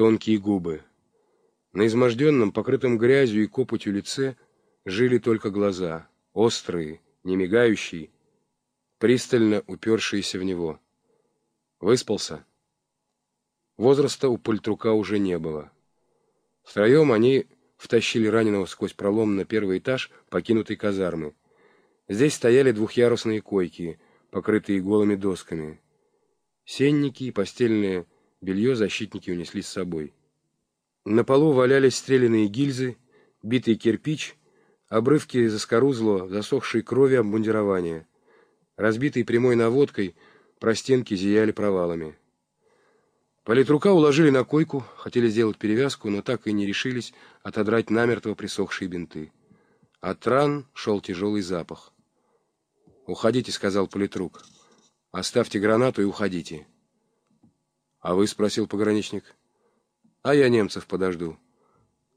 тонкие губы. На изможденном, покрытом грязью и копотью лице жили только глаза, острые, не мигающие, пристально упершиеся в него. Выспался? Возраста у пультрука уже не было. Втроем они втащили раненого сквозь пролом на первый этаж покинутой казармы. Здесь стояли двухъярусные койки, покрытые голыми досками. Сенники и постельное белье защитники унесли с собой. На полу валялись стрелянные гильзы, битый кирпич, обрывки заскорузло, засохшей крови обмундирования. Разбитые прямой наводкой, простенки зияли провалами. Политрука уложили на койку, хотели сделать перевязку, но так и не решились отодрать намертво присохшие бинты. От ран шел тяжелый запах. «Уходите», — сказал политрук. «Оставьте гранату и уходите». «А вы?» — спросил пограничник. «А я немцев подожду.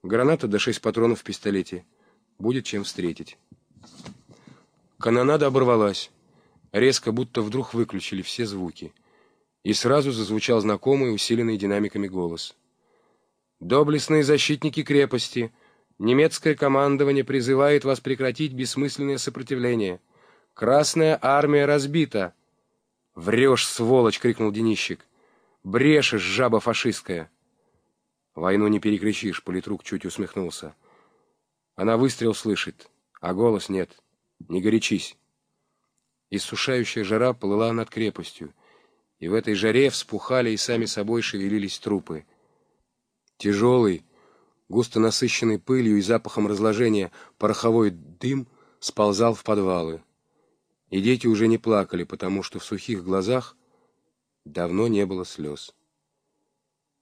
Граната до шесть патронов в пистолете. Будет чем встретить». Канонада оборвалась. Резко, будто вдруг выключили все звуки. И сразу зазвучал знакомый, усиленный динамиками голос. «Доблестные защитники крепости! Немецкое командование призывает вас прекратить бессмысленное сопротивление. Красная армия разбита!» «Врешь, сволочь!» — крикнул Денищик. Брешешь, жаба фашистская!» «Войну не перекричишь», — политрук чуть усмехнулся. «Она выстрел слышит, а голос нет. Не горячись». Иссушающая жара плыла над крепостью, и в этой жаре вспухали и сами собой шевелились трупы. Тяжелый, густо насыщенный пылью и запахом разложения пороховой дым сползал в подвалы. И дети уже не плакали, потому что в сухих глазах Давно не было слез.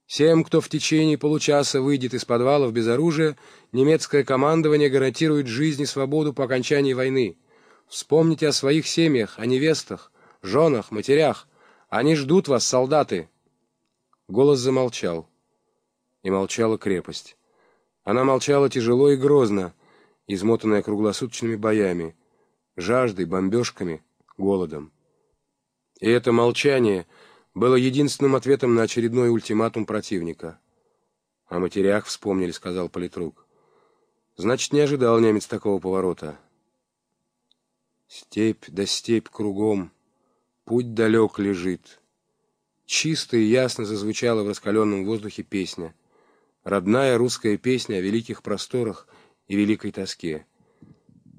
Всем, кто в течение получаса выйдет из подвалов без оружия, немецкое командование гарантирует жизнь и свободу по окончании войны. Вспомните о своих семьях, о невестах, женах, матерях. Они ждут вас, солдаты. Голос замолчал. И молчала крепость. Она молчала тяжело и грозно, измотанная круглосуточными боями, жаждой, бомбежками, голодом. И это молчание — было единственным ответом на очередной ультиматум противника. «О матерях вспомнили», — сказал политрук. «Значит, не ожидал немец такого поворота». Степь да степь кругом, путь далек лежит. Чисто и ясно зазвучала в раскаленном воздухе песня. Родная русская песня о великих просторах и великой тоске.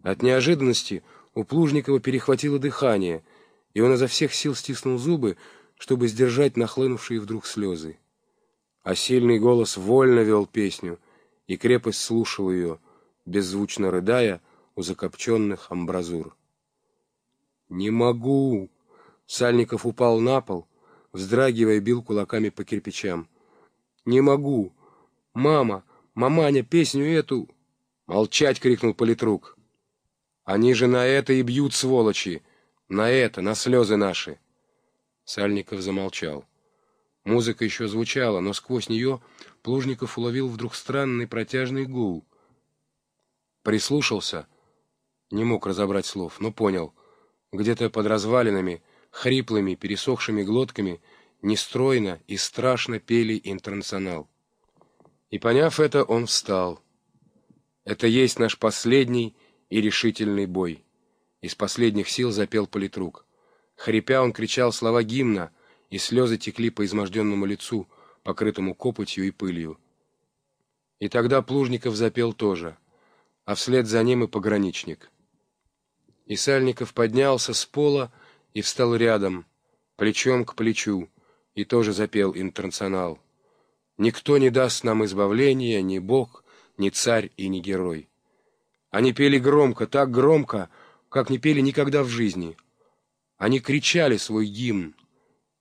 От неожиданности у Плужникова перехватило дыхание, и он изо всех сил стиснул зубы, чтобы сдержать нахлынувшие вдруг слезы. А сильный голос вольно вел песню, и крепость слушала ее, беззвучно рыдая у закопченных амбразур. «Не могу!» Сальников упал на пол, вздрагивая, бил кулаками по кирпичам. «Не могу! Мама! Маманя, песню эту!» «Молчать!» — крикнул политрук. «Они же на это и бьют, сволочи! На это, на слезы наши!» Сальников замолчал. Музыка еще звучала, но сквозь нее Плужников уловил вдруг странный протяжный гул. Прислушался, не мог разобрать слов, но понял. Где-то под развалинами, хриплыми, пересохшими глотками, нестройно и страшно пели интернационал. И, поняв это, он встал. Это есть наш последний и решительный бой. Из последних сил запел политрук. Хрипя, он кричал слова гимна, и слезы текли по изможденному лицу, покрытому копотью и пылью. И тогда Плужников запел тоже, а вслед за ним и пограничник. И Сальников поднялся с пола и встал рядом, плечом к плечу, и тоже запел интернационал. «Никто не даст нам избавления, ни Бог, ни царь и ни герой». Они пели громко, так громко, как не пели никогда в жизни — они кричали свой гимн,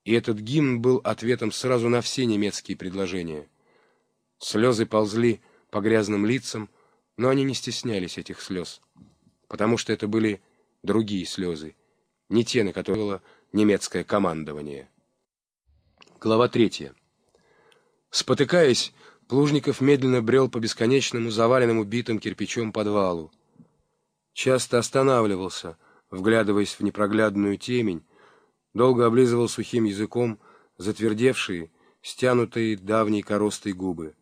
и этот гимн был ответом сразу на все немецкие предложения. Слезы ползли по грязным лицам, но они не стеснялись этих слез, потому что это были другие слезы, не те, на которые было немецкое командование. Глава третья. Спотыкаясь, Плужников медленно брел по бесконечному заваленному битым кирпичом подвалу. Часто останавливался — вглядываясь в непроглядную темень, долго облизывал сухим языком затвердевшие, стянутые давней коростой губы.